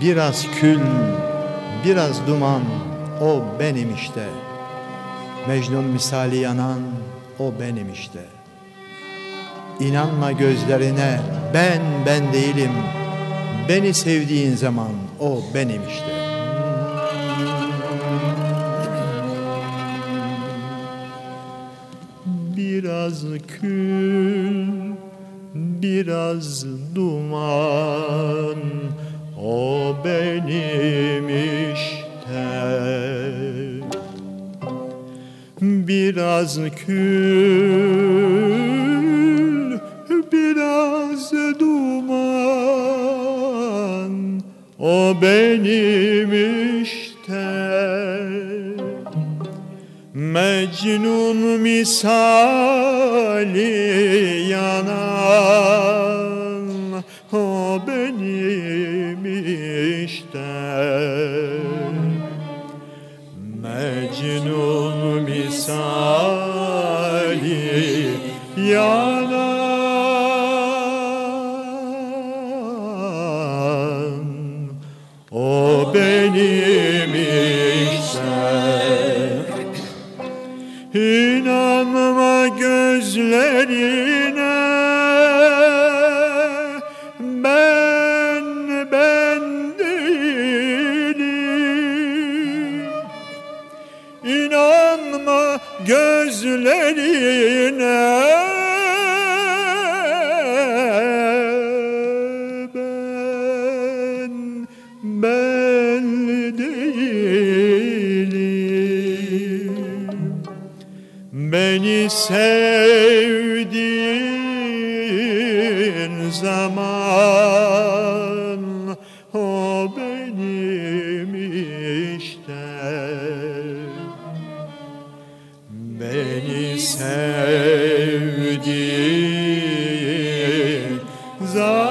Biraz kül, biraz duman, o benim işte. Mecnun misali yanan, o benim işte. İnanma gözlerine, ben ben değilim. Beni sevdiğin zaman, o benim işte. Biraz kül, biraz duman, o benim işte. Biraz kül Biraz duman. O benim işte. Mecnun misali yanan Mecnun misali yanan O benim işte İnanma gözlerine İnanma gözlerine. Ben ben değilim. Beni sevdiğin zaman Beni sevdiğin zaman